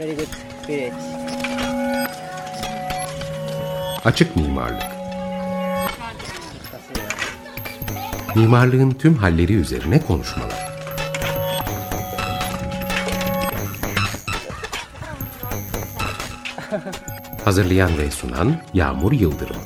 Very good. Great. Açık mimarlık. Mimarlığın tüm halleri üzerine konuşmalar. Hazırlayan ve sunan Yağmur Yıldırım.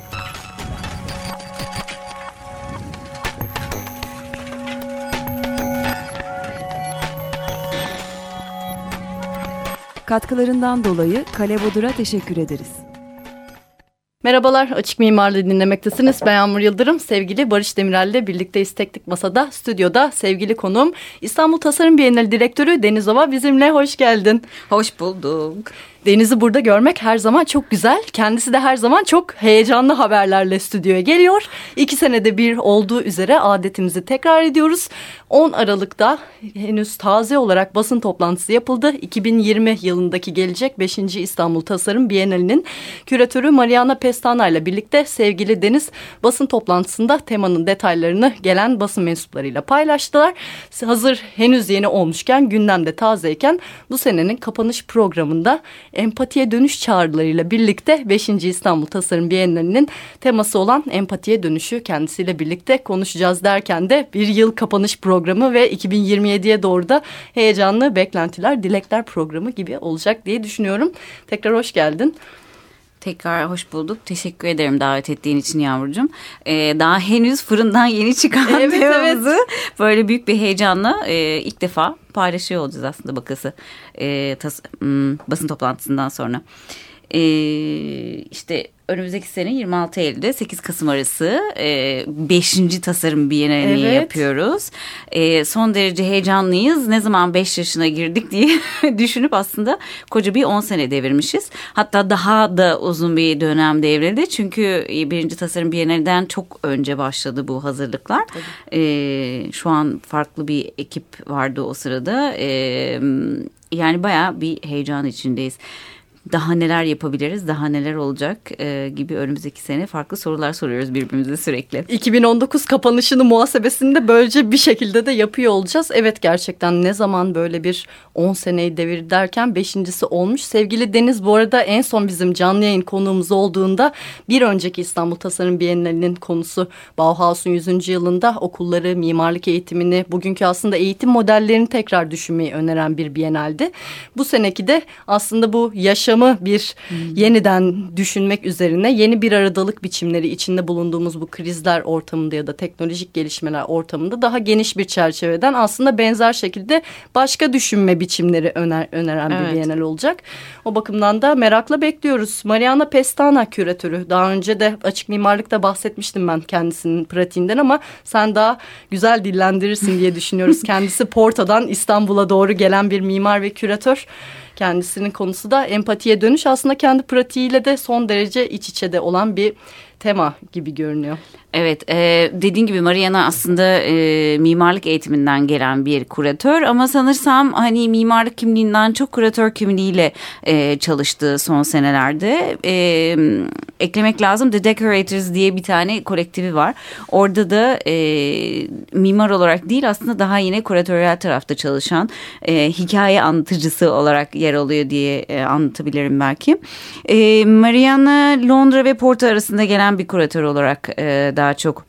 Katkılarından dolayı Kale Bodur'a teşekkür ederiz. Merhabalar, Açık Mimarlığı dinlemektesiniz. Ben Yağmur Yıldırım, sevgili Barış Demirel ile birlikteyiz Teknik Masa'da, stüdyoda sevgili konuğum İstanbul Tasarım Bienali Direktörü Deniz Ova bizimle, hoş geldin. Hoş bulduk. Deniz'i burada görmek her zaman çok güzel. Kendisi de her zaman çok heyecanlı haberlerle stüdyoya geliyor. İki senede bir olduğu üzere adetimizi tekrar ediyoruz. 10 Aralık'ta henüz taze olarak basın toplantısı yapıldı. 2020 yılındaki gelecek 5. İstanbul Tasarım Bienalinin küratörü Mariana Pestana ile birlikte sevgili Deniz basın toplantısında temanın detaylarını gelen basın mensuplarıyla paylaştılar. Hazır henüz yeni olmuşken gündemde tazeyken bu senenin kapanış programında empatiye dönüş çağrılarıyla birlikte 5. İstanbul Tasarım Bienalinin teması olan empatiye dönüşü kendisiyle birlikte konuşacağız derken de bir yıl kapanış programı ve 2027'ye doğru da heyecanlı beklentiler, dilekler programı gibi olacak diye düşünüyorum. Tekrar hoş geldin. Tekrar hoş bulduk. Teşekkür ederim davet ettiğin için yavrucuğum. Ee, daha henüz fırından yeni çıkan evet, temamızı evet. böyle büyük bir heyecanla e, ilk defa paylaşıyor olacağız aslında bakası e, tas, m, basın toplantısından sonra. E, işte önümüzdeki sene 26 Eylül'de 8 Kasım arası 5. E, tasarım bienalini evet. yapıyoruz. E, son derece heyecanlıyız. Ne zaman 5 yaşına girdik diye düşünüp aslında koca bir 10 sene devirmişiz. Hatta daha da uzun bir dönem devrildi. Çünkü 1. tasarım bienalinden çok önce başladı bu hazırlıklar. E, şu an farklı bir ekip vardı o sırada. E, yani bayağı bir heyecan içindeyiz daha neler yapabiliriz, daha neler olacak e, gibi önümüzdeki sene farklı sorular soruyoruz birbirimize sürekli. 2019 kapanışını muhasebesinde böylece bir şekilde de yapıyor olacağız. Evet gerçekten ne zaman böyle bir 10 seneyi devir derken beşincisi olmuş. Sevgili Deniz bu arada en son bizim canlı yayın konuğumuz olduğunda bir önceki İstanbul Tasarım Bienalinin konusu Bauhaus'un 100. yılında okulları, mimarlık eğitimini, bugünkü aslında eğitim modellerini tekrar düşünmeyi öneren bir bienaldi. Bu seneki de aslında bu yaşam yaşamı bir hmm. yeniden düşünmek üzerine yeni bir aradalık biçimleri içinde bulunduğumuz bu krizler ortamında ya da teknolojik gelişmeler ortamında daha geniş bir çerçeveden aslında benzer şekilde başka düşünme biçimleri öner, öneren evet. bir bienal olacak. O bakımdan da merakla bekliyoruz. Mariana Pestana küratörü. Daha önce de açık mimarlıkta bahsetmiştim ben kendisinin pratiğinden ama sen daha güzel dillendirirsin diye düşünüyoruz. Kendisi Porta'dan İstanbul'a doğru gelen bir mimar ve küratör. Kendisinin konusu da empatiye dönüş aslında kendi pratiğiyle de son derece iç içe de olan bir tema gibi görünüyor. Evet e, dediğin gibi Mariana aslında e, mimarlık eğitiminden gelen bir kuratör ama sanırsam hani mimarlık kimliğinden çok kuratör kimliğiyle e, çalıştığı son senelerde e, eklemek lazım The Decorators diye bir tane kolektifi var. Orada da e, mimar olarak değil aslında daha yine kuratörel tarafta çalışan e, hikaye anlatıcısı olarak yer alıyor diye e, anlatabilirim belki. E, Mariana Londra ve Porto arasında gelen bir kuratör olarak e, daha çok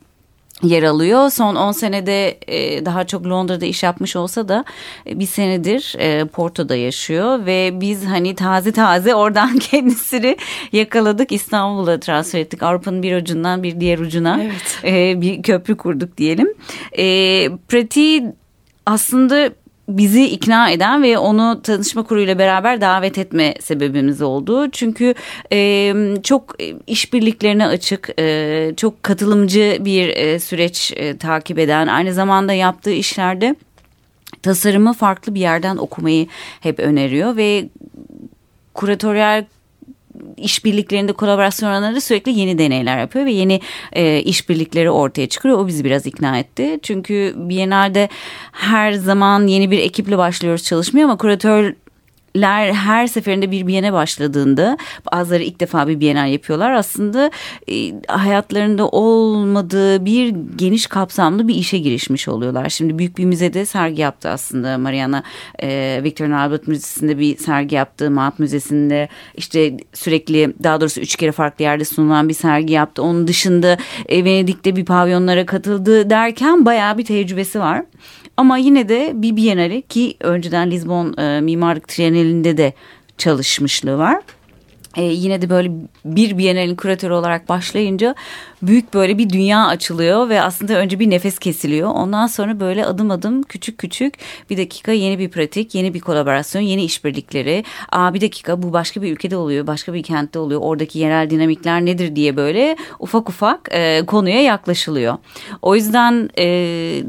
yer alıyor. Son 10 senede e, daha çok Londra'da iş yapmış olsa da e, bir senedir e, Porto'da yaşıyor ve biz hani taze taze oradan kendisini yakaladık İstanbul'a transfer ettik. Avrupa'nın bir ucundan bir diğer ucuna evet. bir köprü kurduk diyelim. Pratiği aslında bizi ikna eden ve onu tanışma kuruyla beraber davet etme sebebimiz oldu. Çünkü e, çok işbirliklerine açık, e, çok katılımcı bir e, süreç e, takip eden, aynı zamanda yaptığı işlerde tasarımı farklı bir yerden okumayı hep öneriyor ve kuratörel işbirliklerinde kolaborasyonlarda sürekli yeni deneyler yapıyor ve yeni e, işbirlikleri ortaya çıkıyor. O bizi biraz ikna etti. Çünkü Biennale'de her zaman yeni bir ekiple başlıyoruz çalışmaya ama kuratör ler her seferinde bir biyene başladığında bazıları ilk defa bir bienal yapıyorlar aslında e, hayatlarında olmadığı bir geniş kapsamlı bir işe girişmiş oluyorlar. Şimdi büyük bir müzede sergi yaptı aslında Mariana e, Victor Albert Müzesi'nde bir sergi yaptı. Maat Müzesi'nde işte sürekli daha doğrusu üç kere farklı yerde sunulan bir sergi yaptı. Onun dışında e, Venedik'te bir pavyonlara katıldı derken bayağı bir tecrübesi var. Ama yine de bir Biennale ki önceden Lisbon e, Mimarlık Trienalinde de çalışmışlığı var e, yine de böyle bir Biennale'in küratörü olarak başlayınca büyük böyle bir dünya açılıyor ve aslında önce bir nefes kesiliyor. Ondan sonra böyle adım adım küçük küçük bir dakika yeni bir pratik, yeni bir kolaborasyon, yeni işbirlikleri. Aa bir dakika bu başka bir ülkede oluyor, başka bir kentte oluyor. Oradaki yerel dinamikler nedir diye böyle ufak ufak e, konuya yaklaşılıyor. O yüzden e,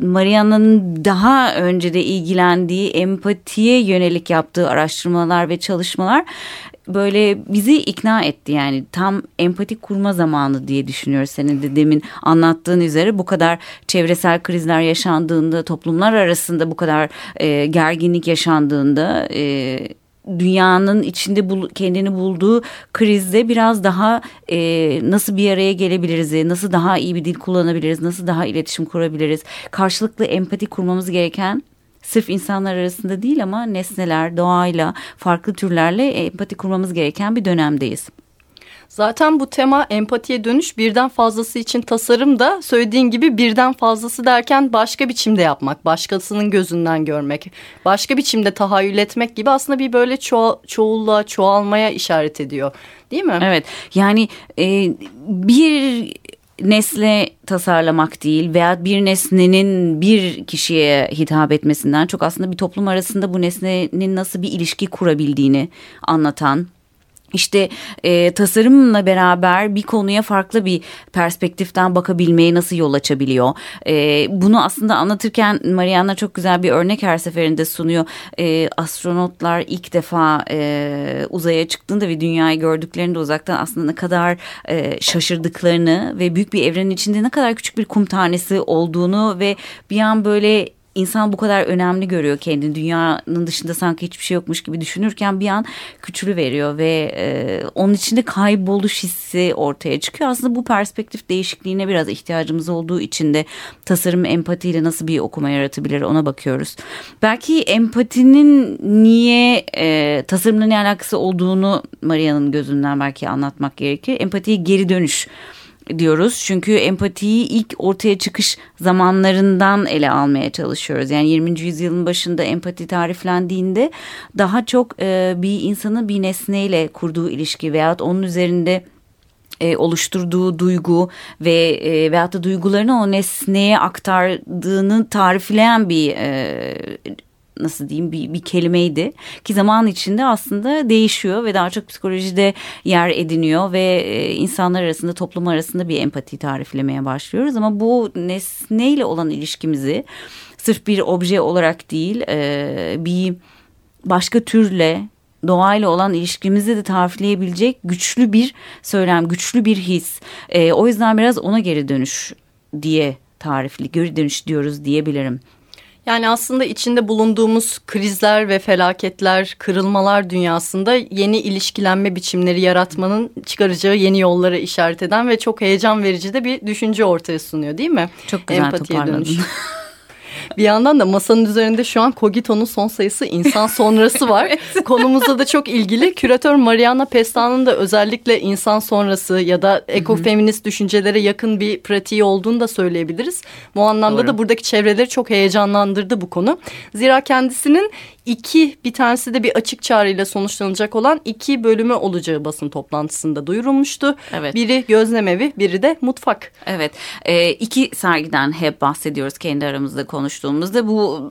Mariana'nın daha önce de ilgilendiği empatiye yönelik yaptığı araştırmalar ve çalışmalar böyle bizi ikna etti yani. Tam empati kurma zamanı diye düşünüyoruz senin de demin anlattığın üzere. Bu kadar çevresel krizler yaşandığında toplumlar arasında bu kadar e, gerginlik yaşandığında e, dünyanın içinde bul, kendini bulduğu krizde biraz daha e, nasıl bir araya gelebiliriz, nasıl daha iyi bir dil kullanabiliriz, nasıl daha iletişim kurabiliriz, karşılıklı empati kurmamız gereken sırf insanlar arasında değil ama nesneler, doğayla, farklı türlerle empati kurmamız gereken bir dönemdeyiz. Zaten bu tema empatiye dönüş birden fazlası için tasarım da söylediğin gibi birden fazlası derken başka biçimde yapmak, başkasının gözünden görmek, başka biçimde tahayyül etmek gibi aslında bir böyle ço çoğulluğa, çoğalmaya işaret ediyor. Değil mi? Evet. Yani e, bir nesne tasarlamak değil veya bir nesnenin bir kişiye hitap etmesinden çok aslında bir toplum arasında bu nesnenin nasıl bir ilişki kurabildiğini anlatan işte e, tasarımla beraber bir konuya farklı bir perspektiften bakabilmeye nasıl yol açabiliyor? E, bunu aslında anlatırken Mariana çok güzel bir örnek her seferinde sunuyor. E, astronotlar ilk defa e, uzaya çıktığında ve dünyayı gördüklerinde uzaktan aslında ne kadar e, şaşırdıklarını ve büyük bir evrenin içinde ne kadar küçük bir kum tanesi olduğunu ve bir an böyle insan bu kadar önemli görüyor kendini dünyanın dışında sanki hiçbir şey yokmuş gibi düşünürken bir an küçülü veriyor ve e, onun içinde kayboluş hissi ortaya çıkıyor. Aslında bu perspektif değişikliğine biraz ihtiyacımız olduğu için de tasarım empatiyle nasıl bir okuma yaratabilir ona bakıyoruz. Belki empatinin niye e, tasarımla ne alakası olduğunu Maria'nın gözünden belki anlatmak gerekir. Empatiyi geri dönüş diyoruz. Çünkü empatiyi ilk ortaya çıkış zamanlarından ele almaya çalışıyoruz. Yani 20. yüzyılın başında empati tariflendiğinde daha çok e, bir insanın bir nesneyle kurduğu ilişki veyahut onun üzerinde e, oluşturduğu duygu ve e, veyahut da duygularını o nesneye aktardığını tarifleyen bir e, nasıl diyeyim bir, bir kelimeydi ki zaman içinde aslında değişiyor ve daha çok psikolojide yer ediniyor ve e, insanlar arasında toplum arasında bir empati tariflemeye başlıyoruz ama bu nesneyle olan ilişkimizi sırf bir obje olarak değil e, bir başka türle doğayla olan ilişkimizi de tarifleyebilecek güçlü bir söylem, güçlü bir his. E, o yüzden biraz ona geri dönüş diye tarifli, geri dönüş diyoruz diyebilirim. Yani aslında içinde bulunduğumuz krizler ve felaketler, kırılmalar dünyasında yeni ilişkilenme biçimleri yaratmanın çıkaracağı yeni yollara işaret eden ve çok heyecan verici de bir düşünce ortaya sunuyor değil mi? Çok güzel Empatiye toparladın. Dönüş. Bir yandan da masanın üzerinde şu an Kogito'nun son sayısı insan sonrası var. evet. Konumuzda da çok ilgili. Küratör Mariana Pesta'nın da özellikle insan sonrası ya da ekofeminist düşüncelere yakın bir pratiği olduğunu da söyleyebiliriz. Bu anlamda Doğru. da buradaki çevreleri çok heyecanlandırdı bu konu. Zira kendisinin iki bir tanesi de bir açık çağrıyla sonuçlanacak olan iki bölümü olacağı basın toplantısında duyurulmuştu. Evet. Biri gözlemevi, biri de mutfak. Evet. E, iki sergiden hep bahsediyoruz kendi aramızda konuştuğumuzda. Bu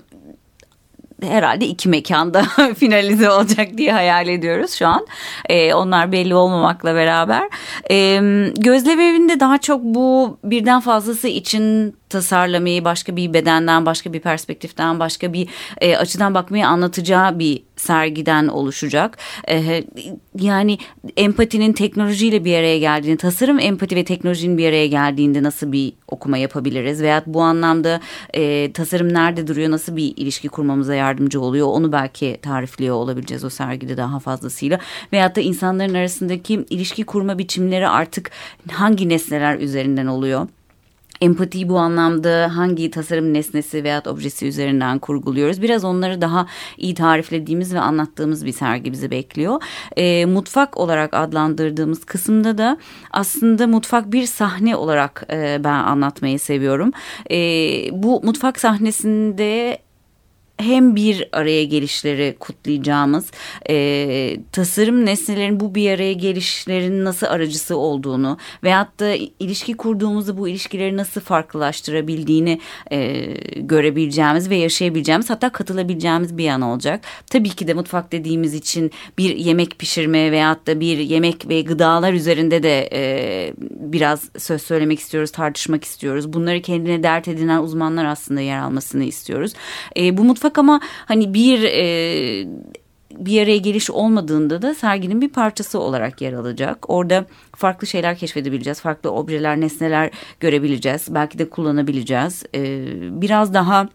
herhalde iki mekanda finalize olacak diye hayal ediyoruz şu an. Ee, onlar belli olmamakla beraber. Ee, Gözlem evinde daha çok bu birden fazlası için tasarlamayı başka bir bedenden, başka bir perspektiften, başka bir e, açıdan bakmayı anlatacağı bir sergiden oluşacak. E, yani empatinin teknolojiyle bir araya geldiğini, tasarım empati ve teknolojinin bir araya geldiğinde nasıl bir okuma yapabiliriz? Veya bu anlamda e, tasarım nerede duruyor, nasıl bir ilişki kurmamıza yardımcı oluyor? Onu belki tarifliyor olabileceğiz o sergide daha fazlasıyla. Veyahut da insanların arasındaki ilişki kurma biçimleri artık hangi nesneler üzerinden oluyor? Empatiyi bu anlamda hangi tasarım nesnesi veya objesi üzerinden kurguluyoruz. Biraz onları daha iyi tariflediğimiz ve anlattığımız bir sergi bizi bekliyor. E, mutfak olarak adlandırdığımız kısımda da aslında mutfak bir sahne olarak e, ben anlatmayı seviyorum. E, bu mutfak sahnesinde hem bir araya gelişleri kutlayacağımız e, tasarım nesnelerin bu bir araya gelişlerin nasıl aracısı olduğunu veyahut da ilişki kurduğumuzda bu ilişkileri nasıl farklılaştırabildiğini e, görebileceğimiz ve yaşayabileceğimiz hatta katılabileceğimiz bir yan olacak. Tabii ki de mutfak dediğimiz için bir yemek pişirme veyahut da bir yemek ve gıdalar üzerinde de e, biraz söz söylemek istiyoruz, tartışmak istiyoruz. Bunları kendine dert edinen uzmanlar aslında yer almasını istiyoruz. E, bu mutfak mutfak ama hani bir e, bir araya geliş olmadığında da serginin bir parçası olarak yer alacak. Orada farklı şeyler keşfedebileceğiz. Farklı objeler, nesneler görebileceğiz. Belki de kullanabileceğiz. Ee, biraz daha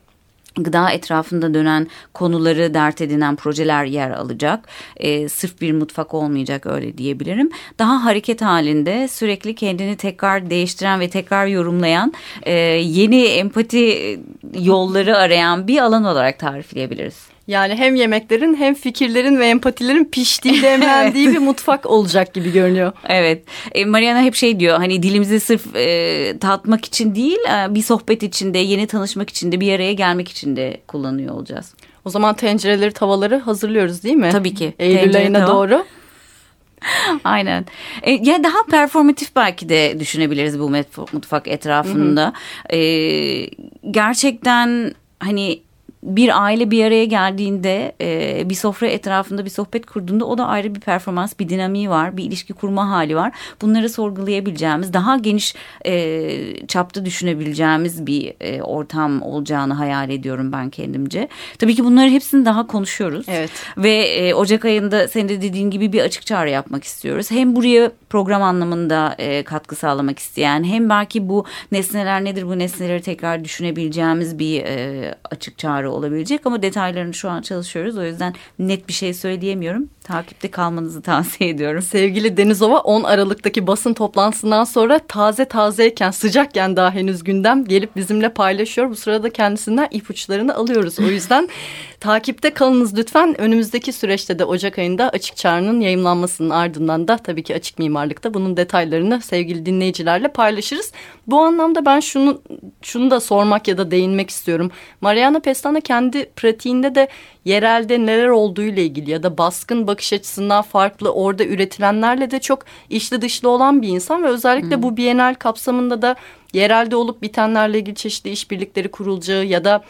gıda etrafında dönen konuları dert edinen projeler yer alacak. E, sırf bir mutfak olmayacak öyle diyebilirim. Daha hareket halinde sürekli kendini tekrar değiştiren ve tekrar yorumlayan e, yeni empati yolları arayan bir alan olarak tarifleyebiliriz. Yani hem yemeklerin hem fikirlerin ve empatilerin piştiği demlendiği bir mutfak olacak gibi görünüyor. Evet. E, Mariana hep şey diyor hani dilimizi sırf e, tatmak için değil e, bir sohbet içinde yeni tanışmak için de bir araya gelmek için de kullanıyor olacağız. O zaman tencereleri tavaları hazırlıyoruz değil mi? Tabii ki. Eylül ayına doğru. Aynen. E, yani daha performatif belki de düşünebiliriz bu mutfak etrafında. Hı hı. E, gerçekten hani bir aile bir araya geldiğinde e, bir sofra etrafında bir sohbet kurduğunda o da ayrı bir performans, bir dinamiği var, bir ilişki kurma hali var. Bunları sorgulayabileceğimiz, daha geniş e, çapta düşünebileceğimiz bir e, ortam olacağını hayal ediyorum ben kendimce. Tabii ki bunları hepsini daha konuşuyoruz. Evet. Ve e, Ocak ayında senin de dediğin gibi bir açık çağrı yapmak istiyoruz. Hem buraya program anlamında e, katkı sağlamak isteyen hem belki bu nesneler nedir bu nesneleri tekrar düşünebileceğimiz bir e, açık çağrı olabilecek ama detaylarını şu an çalışıyoruz. O yüzden net bir şey söyleyemiyorum. Takipte kalmanızı tavsiye ediyorum. Sevgili Denizova 10 Aralık'taki basın toplantısından sonra taze tazeyken sıcakken daha henüz gündem gelip bizimle paylaşıyor. Bu sırada kendisinden ipuçlarını alıyoruz. O yüzden takipte kalınız lütfen. Önümüzdeki süreçte de Ocak ayında Açık Çağrı'nın yayınlanmasının ardından da tabii ki Açık Mimarlık'ta bunun detaylarını sevgili dinleyicilerle paylaşırız. Bu anlamda ben şunu şunu da sormak ya da değinmek istiyorum. Mariana Pestana kendi pratiğinde de yerelde neler olduğu ile ilgili ya da baskın bakış açısından farklı orada üretilenlerle de çok içli dışlı olan bir insan ve özellikle hmm. bu Bienal kapsamında da yerelde olup bitenlerle ilgili çeşitli işbirlikleri kurulacağı ya da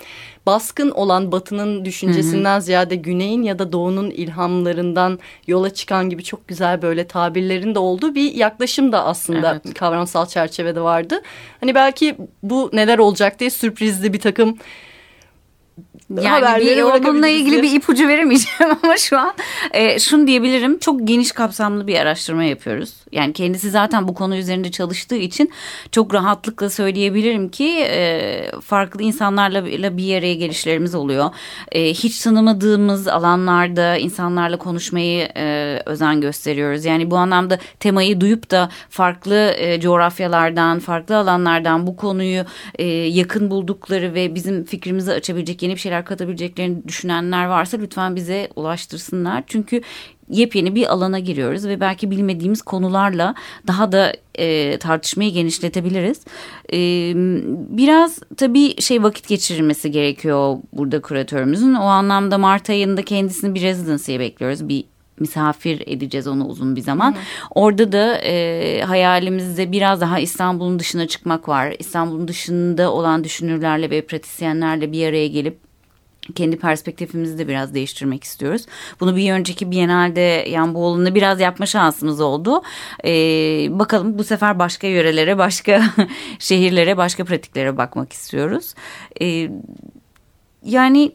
baskın olan batının düşüncesinden hı ziyade güneyin ya da doğunun ilhamlarından yola çıkan gibi çok güzel böyle tabirlerin de olduğu bir yaklaşım da aslında evet. kavramsal çerçevede vardı. Hani belki bu neler olacak diye sürprizli bir takım yani bir, onunla ilgili bir ipucu veremeyeceğim ama şu an e, şunu diyebilirim. Çok geniş kapsamlı bir araştırma yapıyoruz. Yani kendisi zaten bu konu üzerinde çalıştığı için çok rahatlıkla söyleyebilirim ki e, farklı insanlarla bir araya gelişlerimiz oluyor. E, hiç tanımadığımız alanlarda insanlarla konuşmayı e, özen gösteriyoruz. Yani bu anlamda temayı duyup da farklı e, coğrafyalardan, farklı alanlardan bu konuyu e, yakın buldukları ve bizim fikrimizi açabilecek yeni bir şeyler katabileceklerini düşünenler varsa lütfen bize ulaştırsınlar. Çünkü yepyeni bir alana giriyoruz ve belki bilmediğimiz konularla daha da e, tartışmayı genişletebiliriz. E, biraz tabii şey vakit geçirilmesi gerekiyor burada küratörümüzün. O anlamda Mart ayında kendisini bir residency'ye bekliyoruz. Bir misafir edeceğiz onu uzun bir zaman. Hı. Orada da e, hayalimizde biraz daha İstanbul'un dışına çıkmak var. İstanbul'un dışında olan düşünürlerle ve pratisyenlerle bir araya gelip kendi perspektifimizi de biraz değiştirmek istiyoruz. Bunu bir önceki Biennale'de Yanboğlu'nda biraz yapma şansımız oldu. Ee, bakalım bu sefer başka yörelere, başka şehirlere, başka pratiklere bakmak istiyoruz. Ee, yani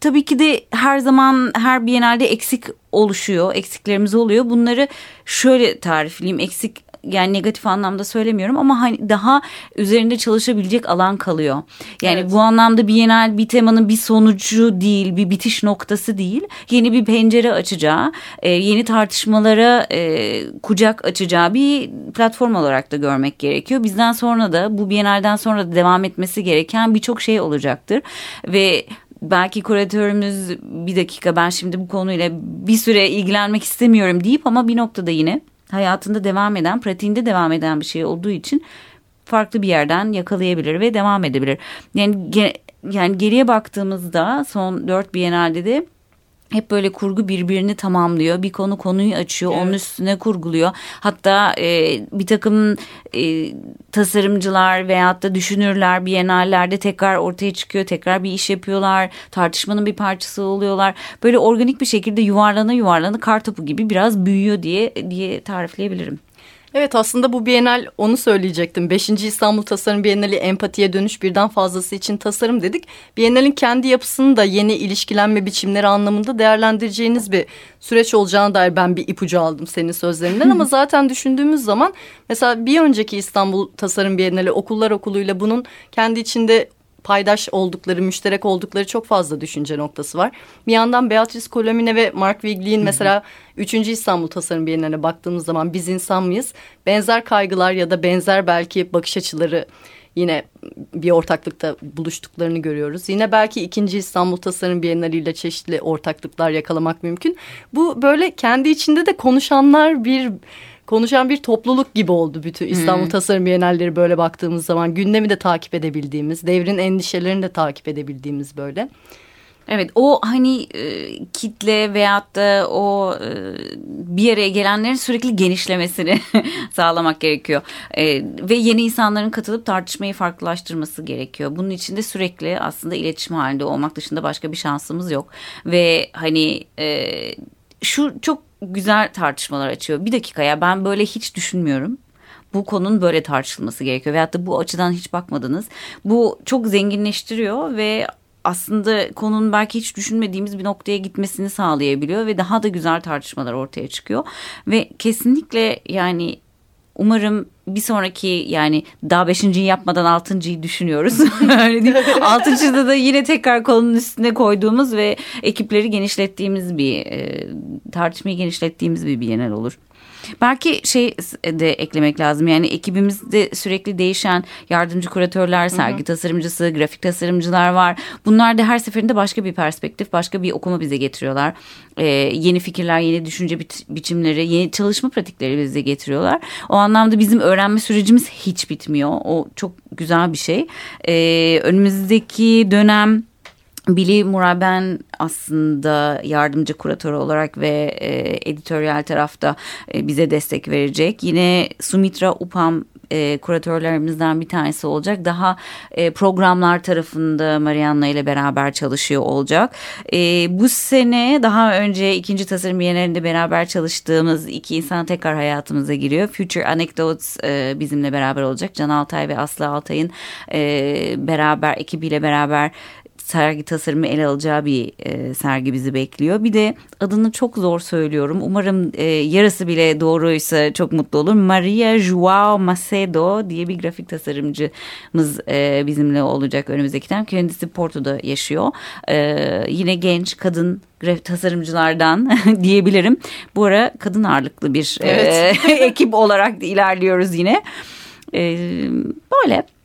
tabii ki de her zaman her Biennale'de eksik oluşuyor, eksiklerimiz oluyor. Bunları şöyle tarifleyeyim. Eksik yani negatif anlamda söylemiyorum ama hani daha üzerinde çalışabilecek alan kalıyor. Yani evet. bu anlamda Bienal bir temanın bir sonucu değil, bir bitiş noktası değil. Yeni bir pencere açacağı, e, yeni tartışmalara e, kucak açacağı bir platform olarak da görmek gerekiyor. Bizden sonra da bu Bienal'den sonra da devam etmesi gereken birçok şey olacaktır ve belki kuratörümüz bir dakika ben şimdi bu konuyla bir süre ilgilenmek istemiyorum deyip ama bir noktada yine hayatında devam eden, pratiğinde devam eden bir şey olduğu için farklı bir yerden yakalayabilir ve devam edebilir. Yani yani geriye baktığımızda son dört Biennale'de de hep böyle kurgu birbirini tamamlıyor. Bir konu konuyu açıyor. Evet. Onun üstüne kurguluyor. Hatta e, bir takım e, tasarımcılar veyahut da düşünürler bienallerde tekrar ortaya çıkıyor. Tekrar bir iş yapıyorlar. Tartışmanın bir parçası oluyorlar. Böyle organik bir şekilde yuvarlana yuvarlana kar topu gibi biraz büyüyor diye diye tarifleyebilirim. Evet aslında bu Bienal onu söyleyecektim. Beşinci İstanbul Tasarım Bienali empatiye dönüş birden fazlası için tasarım dedik. Bienalin kendi yapısını da yeni ilişkilenme biçimleri anlamında değerlendireceğiniz bir süreç olacağına dair ben bir ipucu aldım senin sözlerinden. Ama zaten düşündüğümüz zaman mesela bir önceki İstanbul Tasarım Bienali okullar okuluyla bunun kendi içinde paydaş oldukları, müşterek oldukları çok fazla düşünce noktası var. Bir yandan Beatrice Colomine ve Mark Wigley'in mesela 3. İstanbul Tasarım Bienali'ne baktığımız zaman biz insan mıyız? Benzer kaygılar ya da benzer belki bakış açıları yine bir ortaklıkta buluştuklarını görüyoruz. Yine belki ikinci İstanbul Tasarım Bienali ile çeşitli ortaklıklar yakalamak mümkün. Bu böyle kendi içinde de konuşanlar bir konuşan bir topluluk gibi oldu bütün İstanbul hmm. Tasarım Bienalleri böyle baktığımız zaman gündemi de takip edebildiğimiz, devrin endişelerini de takip edebildiğimiz böyle. Evet o hani e, kitle veyahut da o e, bir araya gelenlerin sürekli genişlemesini sağlamak gerekiyor. E, ve yeni insanların katılıp tartışmayı farklılaştırması gerekiyor. Bunun için de sürekli aslında iletişim halinde olmak dışında başka bir şansımız yok. Ve hani e, şu çok güzel tartışmalar açıyor. Bir dakika ya ben böyle hiç düşünmüyorum bu konunun böyle tartışılması gerekiyor veyahut da bu açıdan hiç bakmadınız. Bu çok zenginleştiriyor ve aslında konunun belki hiç düşünmediğimiz bir noktaya gitmesini sağlayabiliyor ve daha da güzel tartışmalar ortaya çıkıyor. Ve kesinlikle yani umarım bir sonraki yani daha beşinciyi yapmadan altıncıyı düşünüyoruz. Altıncıda da yine tekrar konunun üstüne koyduğumuz ve ekipleri genişlettiğimiz bir e, tartışmayı genişlettiğimiz bir bienal olur. Belki şey de eklemek lazım yani ekibimizde sürekli değişen yardımcı kuratörler, sergi hı hı. tasarımcısı, grafik tasarımcılar var. Bunlar da her seferinde başka bir perspektif, başka bir okuma bize getiriyorlar. Ee, yeni fikirler, yeni düşünce bi biçimleri, yeni çalışma pratikleri bize getiriyorlar. O anlamda bizim öğrenme sürecimiz hiç bitmiyor. O çok güzel bir şey. Ee, önümüzdeki dönem Billy Muraben aslında yardımcı kuratör olarak ve e, editoryal tarafta e, bize destek verecek. Yine Sumitra Upam e, kuratörlerimizden bir tanesi olacak. Daha e, programlar tarafında Marianna ile beraber çalışıyor olacak. E, bu sene daha önce ikinci tasarım bienalinde beraber çalıştığımız iki insan tekrar hayatımıza giriyor. Future Anecdotes e, bizimle beraber olacak. Can Altay ve Aslı Altay'ın e, beraber ekibiyle beraber sergi tasarımı ele alacağı bir e, sergi bizi bekliyor. Bir de adını çok zor söylüyorum. Umarım e, yarısı bile doğruysa çok mutlu olur. Maria Joao Macedo diye bir grafik tasarımcımız e, bizimle olacak önümüzdeki dönem. Kendisi Porto'da yaşıyor. E, yine genç kadın grafik tasarımcılardan diyebilirim. Bu ara kadın ağırlıklı bir e, evet. e, ekip olarak ilerliyoruz yine. E, böyle.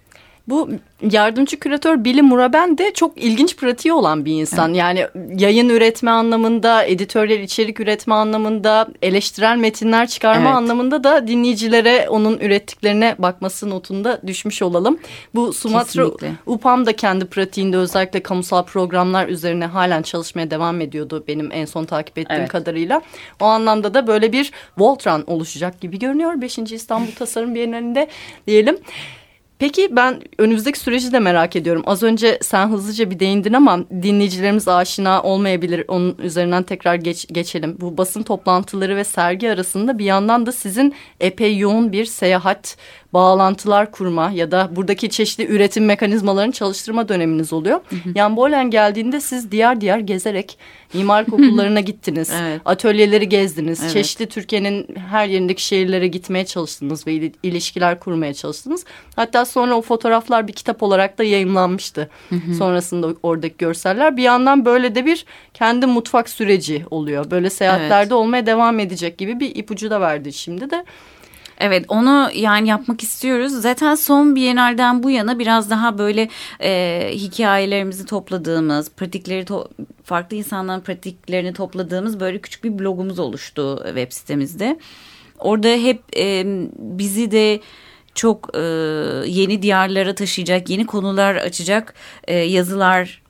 Bu yardımcı küratör Billy Muraben de çok ilginç pratiği olan bir insan. Evet. Yani yayın üretme anlamında, editoryal içerik üretme anlamında, eleştirel metinler çıkarma evet. anlamında da dinleyicilere onun ürettiklerine bakması notunda düşmüş olalım. Bu Sumatra Kesinlikle. UPAM da kendi pratiğinde özellikle kamusal programlar üzerine halen çalışmaya devam ediyordu benim en son takip ettiğim evet. kadarıyla. O anlamda da böyle bir Voltran oluşacak gibi görünüyor 5. İstanbul Tasarım Bienalinde diyelim. Peki ben önümüzdeki süreci de merak ediyorum. Az önce sen hızlıca bir değindin ama dinleyicilerimiz aşina olmayabilir. Onun üzerinden tekrar geç, geçelim. Bu basın toplantıları ve sergi arasında bir yandan da sizin epey yoğun bir seyahat, bağlantılar kurma ya da buradaki çeşitli üretim mekanizmalarını çalıştırma döneminiz oluyor. Hı hı. Yani Bolen geldiğinde siz diğer diğer gezerek mimarlık okullarına gittiniz. evet. Atölyeleri gezdiniz. Evet. Çeşitli Türkiye'nin her yerindeki şehirlere gitmeye çalıştınız ve ilişkiler kurmaya çalıştınız. Hatta sonra o fotoğraflar bir kitap olarak da. Hı hı. Sonrasında oradaki görseller. Bir yandan böyle de bir kendi mutfak süreci oluyor. Böyle seyahatlerde evet. olmaya devam edecek gibi bir ipucu da verdi şimdi de. Evet onu yani yapmak istiyoruz. Zaten son Bienal'den bu yana biraz daha böyle e, hikayelerimizi topladığımız, pratikleri to farklı insanların pratiklerini topladığımız böyle küçük bir blogumuz oluştu web sitemizde. Orada hep e, bizi de çok e, yeni diyarlara taşıyacak, yeni konular açacak e, yazılar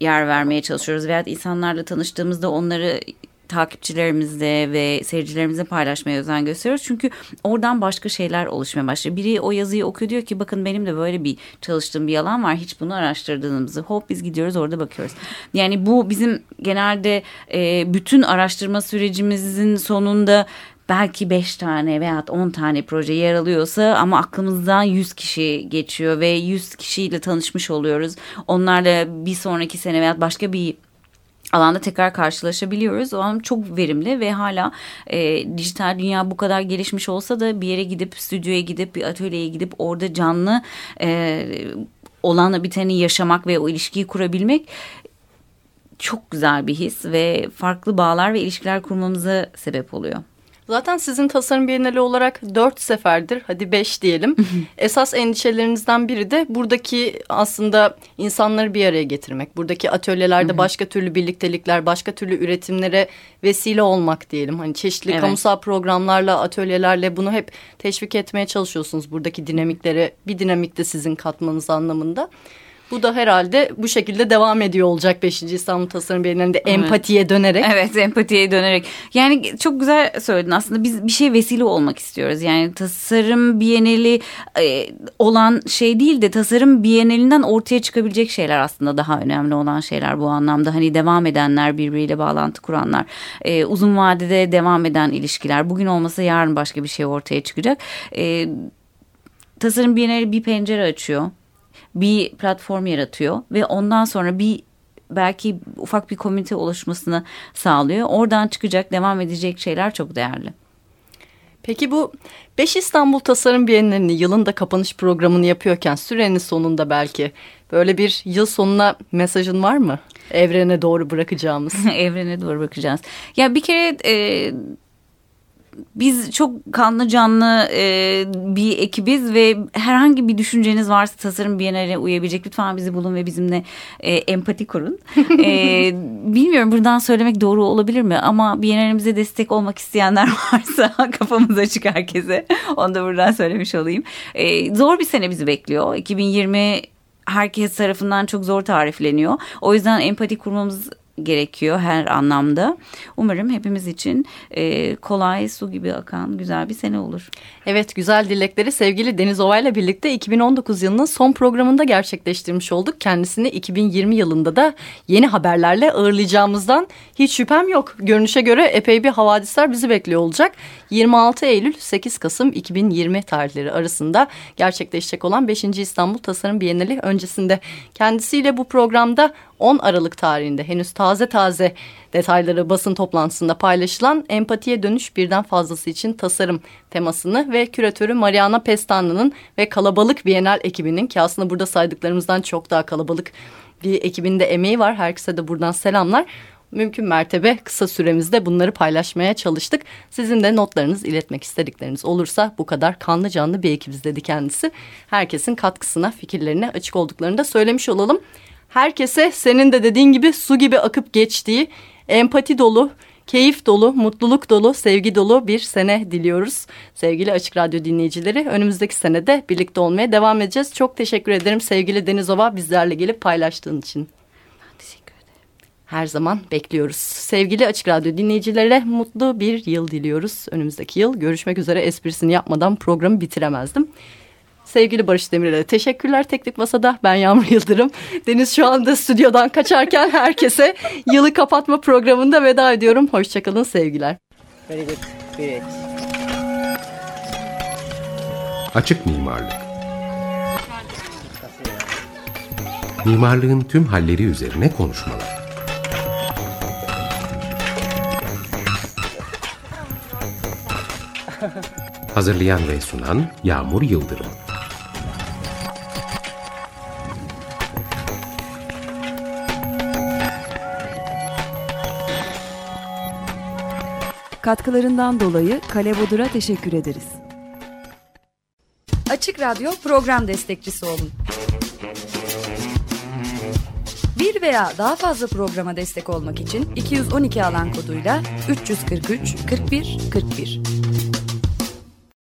yer vermeye çalışıyoruz. Veya insanlarla tanıştığımızda onları takipçilerimizle ve seyircilerimizle paylaşmaya özen gösteriyoruz. Çünkü oradan başka şeyler oluşmaya başlıyor. Biri o yazıyı okuyor diyor ki bakın benim de böyle bir çalıştığım bir alan var. Hiç bunu araştırdığımızı. Hop biz gidiyoruz orada bakıyoruz. Yani bu bizim genelde e, bütün araştırma sürecimizin sonunda belki beş tane veya on tane proje yer alıyorsa ama aklımızdan yüz kişi geçiyor ve yüz kişiyle tanışmış oluyoruz. Onlarla bir sonraki sene veya başka bir alanda tekrar karşılaşabiliyoruz. O an çok verimli ve hala e, dijital dünya bu kadar gelişmiş olsa da bir yere gidip stüdyoya gidip bir atölyeye gidip orada canlı e, olanla biteni yaşamak ve o ilişkiyi kurabilmek çok güzel bir his ve farklı bağlar ve ilişkiler kurmamıza sebep oluyor. Zaten sizin tasarım bienali olarak dört seferdir hadi beş diyelim. Esas endişelerinizden biri de buradaki aslında insanları bir araya getirmek. Buradaki atölyelerde başka türlü birliktelikler, başka türlü üretimlere vesile olmak diyelim. Hani çeşitli evet. kamusal programlarla, atölyelerle bunu hep teşvik etmeye çalışıyorsunuz. Buradaki dinamiklere bir dinamikte sizin katmanız anlamında. Bu da herhalde bu şekilde devam ediyor olacak 5. İstanbul Tasarım Bienalinde evet. empatiye dönerek. Evet empatiye dönerek. Yani çok güzel söyledin aslında biz bir şey vesile olmak istiyoruz. Yani tasarım bienali e, olan şey değil de tasarım bienalinden ortaya çıkabilecek şeyler aslında daha önemli olan şeyler bu anlamda. Hani devam edenler birbiriyle bağlantı kuranlar. E, uzun vadede devam eden ilişkiler. Bugün olmasa yarın başka bir şey ortaya çıkacak. E, tasarım bienali bir pencere açıyor bir platform yaratıyor ve ondan sonra bir belki ufak bir komite oluşmasını sağlıyor. Oradan çıkacak, devam edecek şeyler çok değerli. Peki bu 5 İstanbul Tasarım Bienalini yılın da kapanış programını yapıyorken sürenin sonunda belki böyle bir yıl sonuna mesajın var mı? Evrene doğru bırakacağımız. Evrene doğru bırakacağız. Ya bir kere e, biz çok kanlı canlı e, bir ekibiz ve herhangi bir düşünceniz varsa tasarım bienale uyabilecek lütfen bizi bulun ve bizimle e, empati kurun. e, bilmiyorum buradan söylemek doğru olabilir mi ama bienalimize destek olmak isteyenler varsa kafamız açık herkese. Onu da buradan söylemiş olayım. E, zor bir sene bizi bekliyor. 2020 herkes tarafından çok zor tarifleniyor. O yüzden empati kurmamız gerekiyor her anlamda. Umarım hepimiz için e, kolay su gibi akan güzel bir sene olur. Evet güzel dilekleri sevgili Deniz Ova ile birlikte 2019 yılının son programında gerçekleştirmiş olduk. Kendisini 2020 yılında da yeni haberlerle ağırlayacağımızdan hiç şüphem yok. Görünüşe göre epey bir havadisler bizi bekliyor olacak. 26 Eylül 8 Kasım 2020 tarihleri arasında gerçekleşecek olan 5. İstanbul Tasarım Bienali öncesinde kendisiyle bu programda 10 Aralık tarihinde henüz taze taze detayları basın toplantısında paylaşılan empatiye dönüş birden fazlası için tasarım temasını ve küratörü Mariana Pestanlı'nın ve kalabalık Bienal ekibinin ki aslında burada saydıklarımızdan çok daha kalabalık bir ekibinde emeği var. Herkese de buradan selamlar mümkün mertebe kısa süremizde bunları paylaşmaya çalıştık. Sizin de notlarınız, iletmek istedikleriniz olursa bu kadar kanlı canlı bir ekibiz dedi kendisi. Herkesin katkısına, fikirlerine açık olduklarını da söylemiş olalım herkese senin de dediğin gibi su gibi akıp geçtiği empati dolu, keyif dolu, mutluluk dolu, sevgi dolu bir sene diliyoruz. Sevgili Açık Radyo dinleyicileri önümüzdeki senede birlikte olmaya devam edeceğiz. Çok teşekkür ederim sevgili Denizova bizlerle gelip paylaştığın için. teşekkür ederim. Her zaman bekliyoruz. Sevgili Açık Radyo dinleyicilere mutlu bir yıl diliyoruz. Önümüzdeki yıl görüşmek üzere esprisini yapmadan programı bitiremezdim. Sevgili Barış Demirel'e teşekkürler Teknik Masa'da. Ben Yağmur Yıldırım. Deniz şu anda stüdyodan kaçarken herkese yılı kapatma programında veda ediyorum. Hoşçakalın sevgiler. Very good. Great. Açık mimarlık. Mimarlığın tüm halleri üzerine konuşmalar. Hazırlayan ve sunan Yağmur Yıldırım. Katkılarından dolayı Kale Bodur'a teşekkür ederiz. Açık Radyo program destekçisi olun. Bir veya daha fazla programa destek olmak için 212 alan koduyla 343 41 41